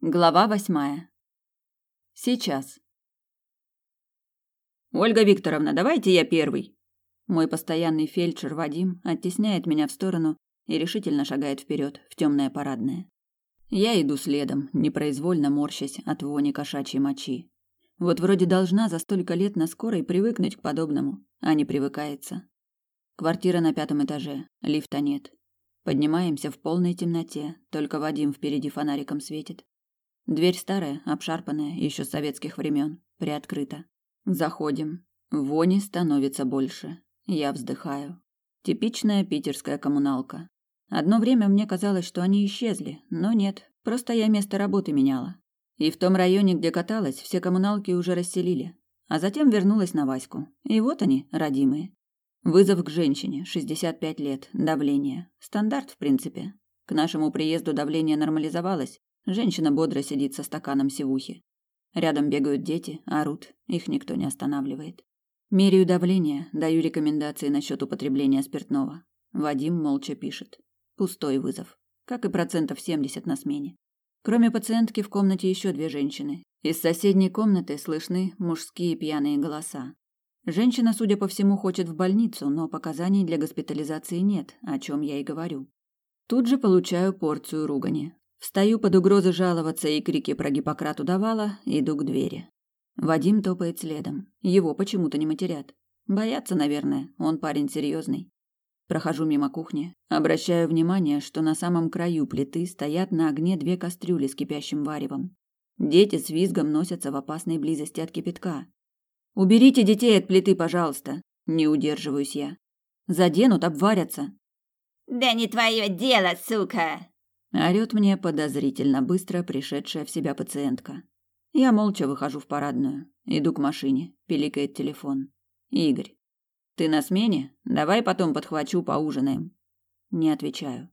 Глава восьмая. Сейчас. Ольга Викторовна, давайте я первый. Мой постоянный фельдшер Вадим оттесняет меня в сторону и решительно шагает вперед в темное парадное. Я иду следом, непроизвольно морщась от вони кошачьей мочи. Вот вроде должна за столько лет на скорой привыкнуть к подобному, а не привыкается. Квартира на пятом этаже, лифта нет. Поднимаемся в полной темноте, только Вадим впереди фонариком светит. Дверь старая, обшарпанная, еще с советских времен, приоткрыта. Заходим. Вони становится больше. Я вздыхаю. Типичная питерская коммуналка. Одно время мне казалось, что они исчезли, но нет, просто я место работы меняла. И в том районе, где каталась, все коммуналки уже расселили. А затем вернулась на Ваську. И вот они, родимые. Вызов к женщине, 65 лет, давление. Стандарт, в принципе. К нашему приезду давление нормализовалось, Женщина бодро сидит со стаканом сивухи. Рядом бегают дети, орут, их никто не останавливает. Меряю давление, даю рекомендации насчет употребления спиртного. Вадим молча пишет. Пустой вызов. Как и процентов 70 на смене. Кроме пациентки в комнате еще две женщины. Из соседней комнаты слышны мужские пьяные голоса. Женщина, судя по всему, хочет в больницу, но показаний для госпитализации нет, о чем я и говорю. Тут же получаю порцию ругани. Встаю под угрозы жаловаться и крики про Гиппократу давала, иду к двери. Вадим топает следом. Его почему-то не матерят. Боятся, наверное, он парень серьезный. Прохожу мимо кухни, обращаю внимание, что на самом краю плиты стоят на огне две кастрюли с кипящим варевом. Дети с визгом носятся в опасной близости от кипятка. «Уберите детей от плиты, пожалуйста!» Не удерживаюсь я. «Заденут, обварятся!» «Да не твое дело, сука!» Орёт мне подозрительно быстро пришедшая в себя пациентка. Я молча выхожу в парадную, иду к машине, пиликает телефон. Игорь. Ты на смене? Давай потом подхвачу, поужинаем. Не отвечаю.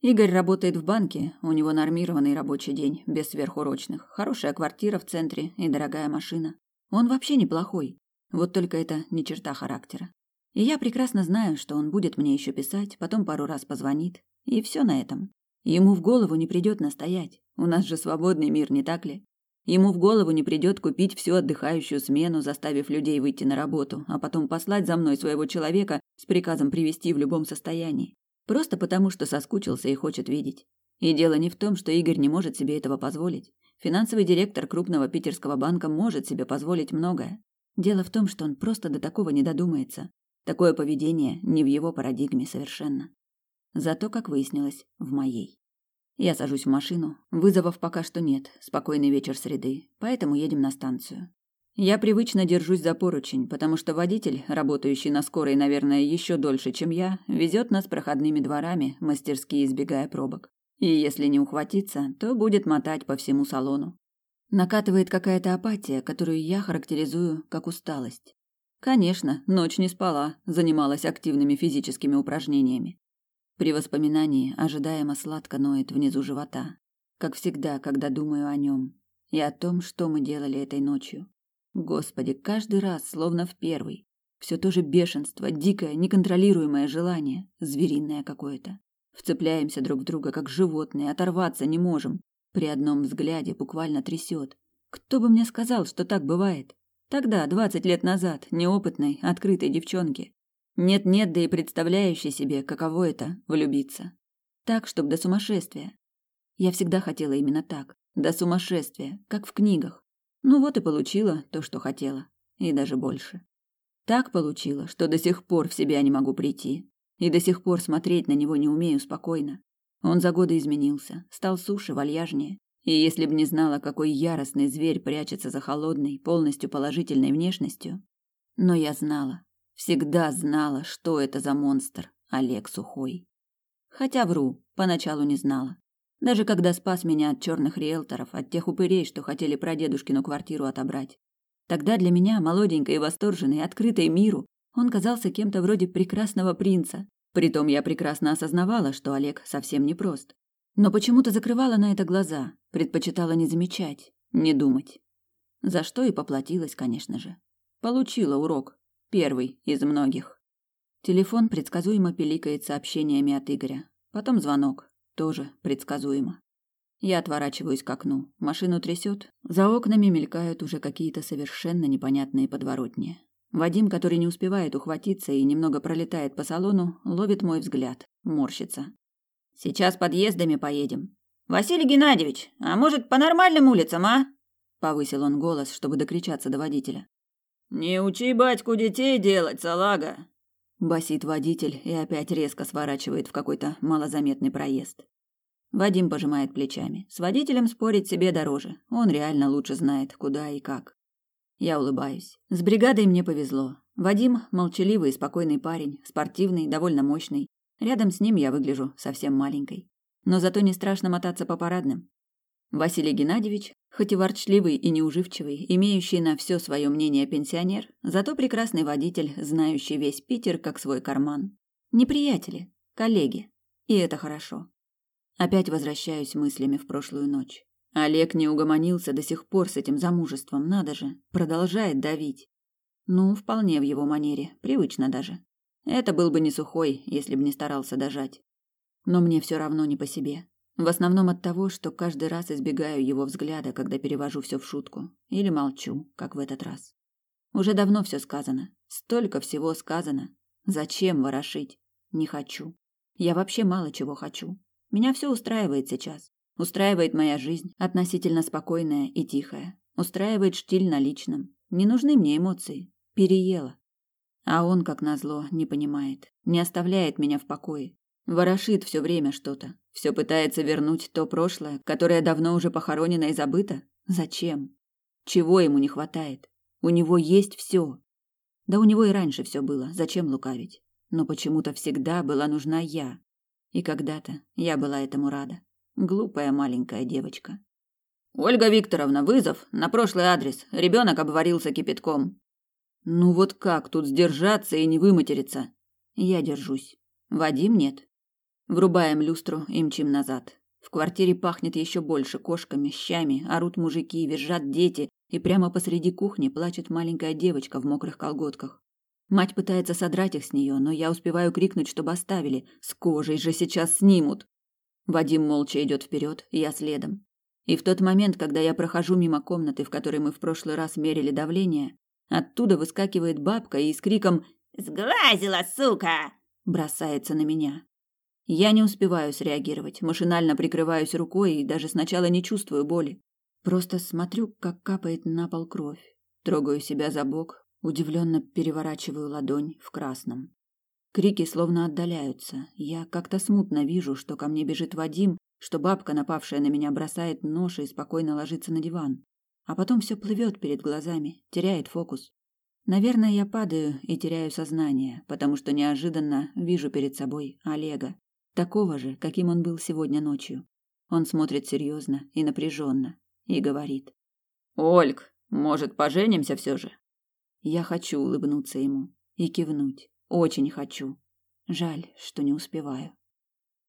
Игорь работает в банке, у него нормированный рабочий день, без сверхурочных. Хорошая квартира в центре и дорогая машина. Он вообще неплохой. Вот только это не черта характера. И я прекрасно знаю, что он будет мне еще писать, потом пару раз позвонит, и все на этом. Ему в голову не придет настоять. У нас же свободный мир, не так ли? Ему в голову не придет купить всю отдыхающую смену, заставив людей выйти на работу, а потом послать за мной своего человека с приказом привести в любом состоянии. Просто потому, что соскучился и хочет видеть. И дело не в том, что Игорь не может себе этого позволить. Финансовый директор крупного питерского банка может себе позволить многое. Дело в том, что он просто до такого не додумается. Такое поведение не в его парадигме совершенно. Зато, как выяснилось, в моей. Я сажусь в машину. Вызовов пока что нет. Спокойный вечер среды. Поэтому едем на станцию. Я привычно держусь за поручень, потому что водитель, работающий на скорой, наверное, еще дольше, чем я, везет нас проходными дворами, мастерски избегая пробок. И если не ухватиться, то будет мотать по всему салону. Накатывает какая-то апатия, которую я характеризую как усталость. Конечно, ночь не спала, занималась активными физическими упражнениями. При воспоминании ожидаемо сладко ноет внизу живота, как всегда, когда думаю о нем и о том, что мы делали этой ночью. Господи, каждый раз, словно в первый, все то же бешенство, дикое, неконтролируемое желание, звериное какое-то. Вцепляемся друг в друга, как животные, оторваться не можем. При одном взгляде буквально трясет. Кто бы мне сказал, что так бывает? Тогда, двадцать лет назад, неопытной, открытой девчонке, нет-нет, да и представляющий себе, каково это – влюбиться. Так, чтобы до сумасшествия. Я всегда хотела именно так, до сумасшествия, как в книгах. Ну вот и получила то, что хотела, и даже больше. Так получила, что до сих пор в себя не могу прийти, и до сих пор смотреть на него не умею спокойно. Он за годы изменился, стал суше, вальяжнее. И если б не знала, какой яростный зверь прячется за холодной, полностью положительной внешностью, но я знала, Всегда знала, что это за монстр, Олег Сухой. Хотя вру, поначалу не знала. Даже когда спас меня от черных риэлторов, от тех упырей, что хотели прадедушкину квартиру отобрать. Тогда для меня, молоденькой и восторженной, открытой миру, он казался кем-то вроде прекрасного принца. Притом я прекрасно осознавала, что Олег совсем не прост. Но почему-то закрывала на это глаза, предпочитала не замечать, не думать. За что и поплатилась, конечно же. Получила урок, Первый из многих. Телефон предсказуемо пиликает сообщениями от Игоря. Потом звонок. Тоже предсказуемо. Я отворачиваюсь к окну. Машину трясет. За окнами мелькают уже какие-то совершенно непонятные подворотни. Вадим, который не успевает ухватиться и немного пролетает по салону, ловит мой взгляд, морщится. Сейчас подъездами поедем. Василий Геннадьевич, а может, по нормальным улицам, а? повысил он голос, чтобы докричаться до водителя. Не учи батьку детей делать, салага, басит водитель и опять резко сворачивает в какой-то малозаметный проезд. Вадим пожимает плечами. С водителем спорить себе дороже. Он реально лучше знает, куда и как. Я улыбаюсь. С бригадой мне повезло. Вадим молчаливый и спокойный парень, спортивный, довольно мощный. Рядом с ним я выгляжу совсем маленькой. Но зато не страшно мотаться по парадным. Василий Геннадьевич, хоть и ворчливый и неуживчивый, имеющий на все свое мнение пенсионер, зато прекрасный водитель, знающий весь Питер как свой карман. Не приятели, коллеги. И это хорошо. Опять возвращаюсь мыслями в прошлую ночь. Олег не угомонился до сих пор с этим замужеством, надо же, продолжает давить. Ну, вполне в его манере, привычно даже. Это был бы не сухой, если бы не старался дожать. Но мне все равно не по себе. В основном от того, что каждый раз избегаю его взгляда, когда перевожу все в шутку, или молчу, как в этот раз. Уже давно все сказано, столько всего сказано. Зачем ворошить? Не хочу. Я вообще мало чего хочу. Меня все устраивает сейчас. Устраивает моя жизнь, относительно спокойная и тихая. Устраивает штиль на личном. Не нужны мне эмоции. Переела. А он, как назло, не понимает. Не оставляет меня в покое. Ворошит все время что-то. Все пытается вернуть то прошлое, которое давно уже похоронено и забыто. Зачем? Чего ему не хватает? У него есть все. Да у него и раньше все было. Зачем лукавить? Но почему-то всегда была нужна я. И когда-то я была этому рада. Глупая маленькая девочка. Ольга Викторовна, вызов на прошлый адрес. Ребенок обварился кипятком. Ну вот как тут сдержаться и не выматериться? Я держусь. Вадим нет. Врубаем люстру и мчим назад. В квартире пахнет еще больше кошками, щами, орут мужики, визжат дети, и прямо посреди кухни плачет маленькая девочка в мокрых колготках. Мать пытается содрать их с нее, но я успеваю крикнуть, чтобы оставили. С кожей же сейчас снимут. Вадим молча идет вперед, я следом. И в тот момент, когда я прохожу мимо комнаты, в которой мы в прошлый раз мерили давление, оттуда выскакивает бабка и с криком «Сглазила, сука!» бросается на меня. Я не успеваю среагировать, машинально прикрываюсь рукой и даже сначала не чувствую боли. Просто смотрю, как капает на пол кровь. Трогаю себя за бок, удивленно переворачиваю ладонь в красном. Крики словно отдаляются. Я как-то смутно вижу, что ко мне бежит Вадим, что бабка, напавшая на меня, бросает нож и спокойно ложится на диван. А потом все плывет перед глазами, теряет фокус. Наверное, я падаю и теряю сознание, потому что неожиданно вижу перед собой Олега, такого же, каким он был сегодня ночью. Он смотрит серьезно и напряженно и говорит: "Ольг, может, поженимся все же?" Я хочу улыбнуться ему и кивнуть. Очень хочу. Жаль, что не успеваю.